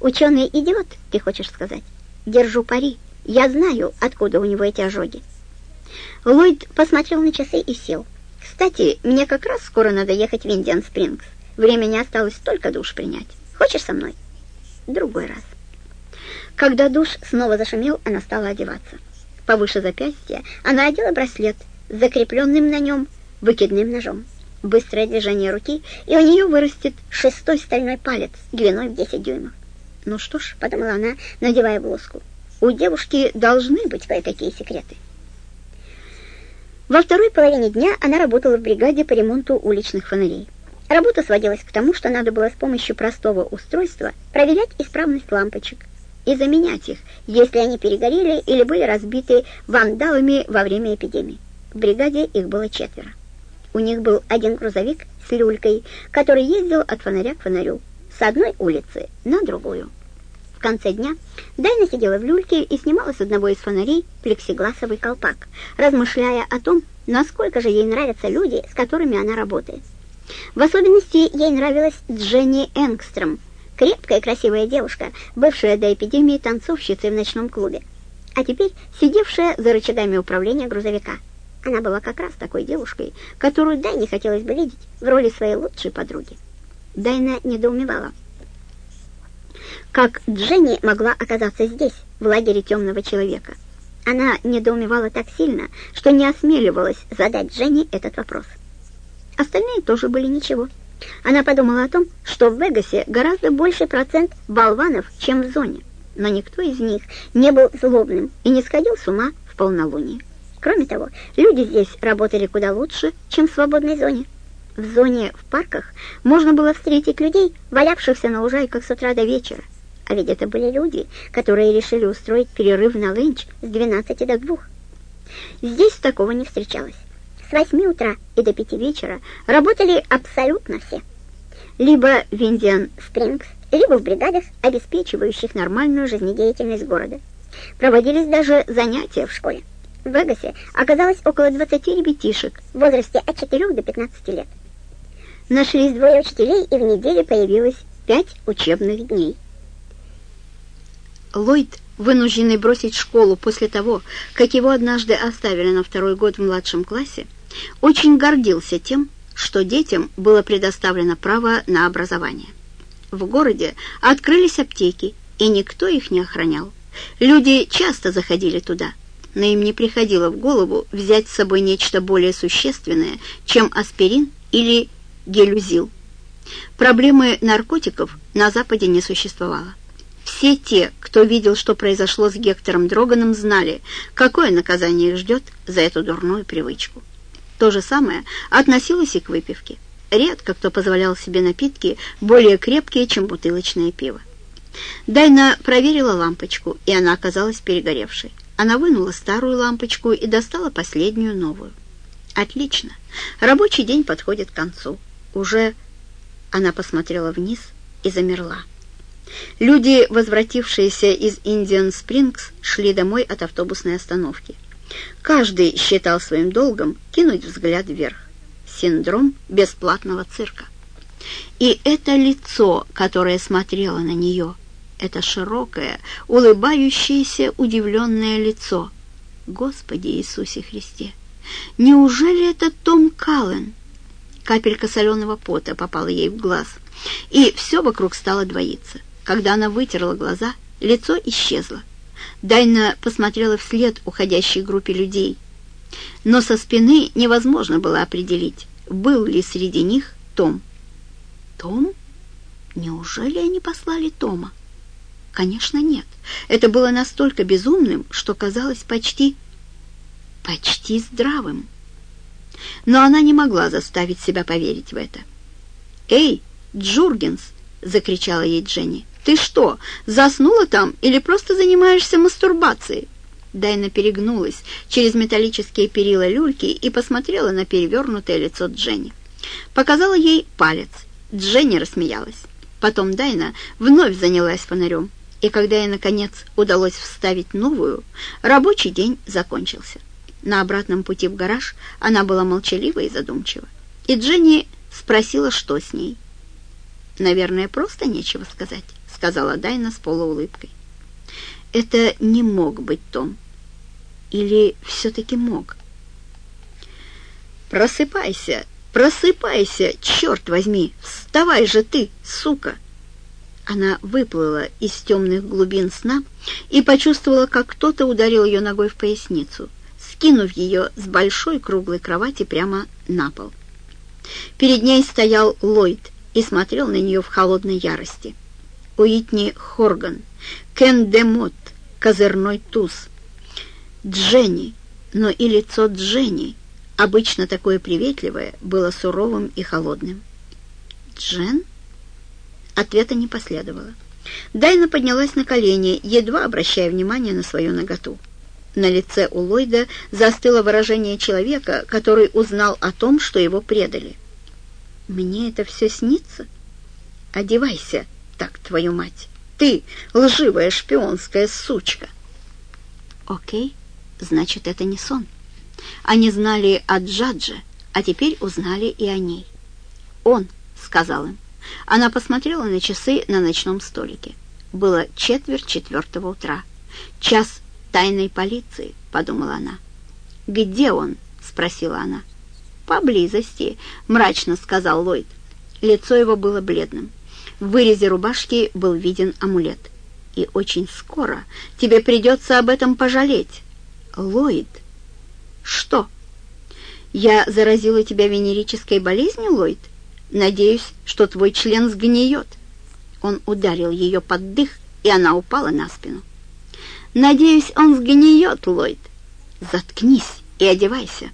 Ученый идиот, ты хочешь сказать? Держу пари. Я знаю, откуда у него эти ожоги. Ллойд посмотрел на часы и сел. Кстати, мне как раз скоро надо ехать в Индиан Спрингс. Времени осталось только душ принять. Хочешь со мной? Другой раз. Когда душ снова зашумел, она стала одеваться. Повыше запястья она одела браслет с закрепленным на нем выкидным ножом. Быстрое движение руки, и у нее вырастет шестой стальной палец длиной в 10 дюймов. «Ну что ж», — подумала она, надевая блузку, — «у девушки должны быть кое-какие секреты». Во второй половине дня она работала в бригаде по ремонту уличных фонарей. Работа сводилась к тому, что надо было с помощью простого устройства проверять исправность лампочек и заменять их, если они перегорели или были разбиты вандалами во время эпидемии. В бригаде их было четверо. У них был один грузовик с люлькой, который ездил от фонаря к фонарю, с одной улицы на другую. В конце дня Дайна сидела в люльке и снимала с одного из фонарей плексигласовый колпак, размышляя о том, насколько же ей нравятся люди, с которыми она работает. В особенности ей нравилась Дженни Энгстром, крепкая и красивая девушка, бывшая до эпидемии танцовщицей в ночном клубе, а теперь сидевшая за рычагами управления грузовика. Она была как раз такой девушкой, которую Дайне хотелось бы видеть в роли своей лучшей подруги. Дайна недоумевала. Как Дженни могла оказаться здесь, в лагере темного человека? Она недоумевала так сильно, что не осмеливалась задать Дженни этот вопрос. Остальные тоже были ничего. Она подумала о том, что в Вегасе гораздо больше процент болванов, чем в зоне, но никто из них не был злобным и не сходил с ума в полнолуние. Кроме того, люди здесь работали куда лучше, чем в свободной зоне. В зоне в парках можно было встретить людей, валявшихся на лужайках с утра до вечера. А ведь это были люди, которые решили устроить перерыв на ленч с 12 до 2. Здесь такого не встречалось. С 8 утра и до 5 вечера работали абсолютно все. Либо в Индиан Спрингс, либо в бригадах, обеспечивающих нормальную жизнедеятельность города. Проводились даже занятия в школе. В Вегасе оказалось около 20 ребятишек в возрасте от 4 до 15 лет. Нашлись двое учителей, и в неделю появилось пять учебных дней. Ллойд, вынужденный бросить школу после того, как его однажды оставили на второй год в младшем классе, очень гордился тем, что детям было предоставлено право на образование. В городе открылись аптеки, и никто их не охранял. Люди часто заходили туда, но им не приходило в голову взять с собой нечто более существенное, чем аспирин или гелюзил. Проблемы наркотиков на Западе не существовало. Все те, кто видел, что произошло с Гектором Дроганом, знали, какое наказание их ждет за эту дурную привычку. То же самое относилось и к выпивке. Редко кто позволял себе напитки более крепкие, чем бутылочное пиво. Дайна проверила лампочку, и она оказалась перегоревшей. Она вынула старую лампочку и достала последнюю новую. Отлично. Рабочий день подходит к концу. Уже она посмотрела вниз и замерла. Люди, возвратившиеся из Индиан Спрингс, шли домой от автобусной остановки. Каждый считал своим долгом кинуть взгляд вверх. Синдром бесплатного цирка. И это лицо, которое смотрело на нее, это широкое, улыбающееся, удивленное лицо. Господи Иисусе Христе! Неужели это Том Каллен? Капелька соленого пота попала ей в глаз, и все вокруг стало двоиться. Когда она вытерла глаза, лицо исчезло. Дайна посмотрела вслед уходящей группе людей. Но со спины невозможно было определить, был ли среди них Том. Том? Неужели они послали Тома? Конечно, нет. Это было настолько безумным, что казалось почти... почти здравым. Но она не могла заставить себя поверить в это. «Эй, Джургенс!» — закричала ей Дженни. «Ты что, заснула там или просто занимаешься мастурбацией?» Дайна перегнулась через металлические перила люльки и посмотрела на перевернутое лицо Дженни. Показала ей палец. Дженни рассмеялась. Потом Дайна вновь занялась фонарем и когда ей, наконец, удалось вставить новую, рабочий день закончился. На обратном пути в гараж она была молчалива и задумчива. И Дженни спросила, что с ней. «Наверное, просто нечего сказать», — сказала Дайна с полуулыбкой. «Это не мог быть Том. Или все-таки мог?» «Просыпайся! Просыпайся! Черт возьми! Вставай же ты, сука!» Она выплыла из темных глубин сна и почувствовала, как кто-то ударил ее ногой в поясницу, скинув ее с большой круглой кровати прямо на пол. Перед ней стоял Ллойд и смотрел на нее в холодной ярости. Уитни Хорган, Кен Демот, козырной туз, Дженни, но и лицо Дженни, обычно такое приветливое, было суровым и холодным. «Джен?» Ответа не последовало. Дайна поднялась на колени, едва обращая внимание на свою наготу. На лице у Ллойда застыло выражение человека, который узнал о том, что его предали. «Мне это все снится? Одевайся, так твою мать! Ты, лживая шпионская сучка!» «Окей, значит, это не сон. Они знали о Джадже, а теперь узнали и о ней. Он сказал им. Она посмотрела на часы на ночном столике. Было четверть четвертого утра. «Час тайной полиции», — подумала она. «Где он?» — спросила она. «Поблизости», — мрачно сказал Ллойд. Лицо его было бледным. В вырезе рубашки был виден амулет. «И очень скоро тебе придется об этом пожалеть». «Ллойд!» «Что?» «Я заразила тебя венерической болезнью, Ллойд?» Надеюсь, что твой член сгниет». Он ударил ее под дых, и она упала на спину. «Надеюсь, он сгниет, Ллойд. Заткнись и одевайся».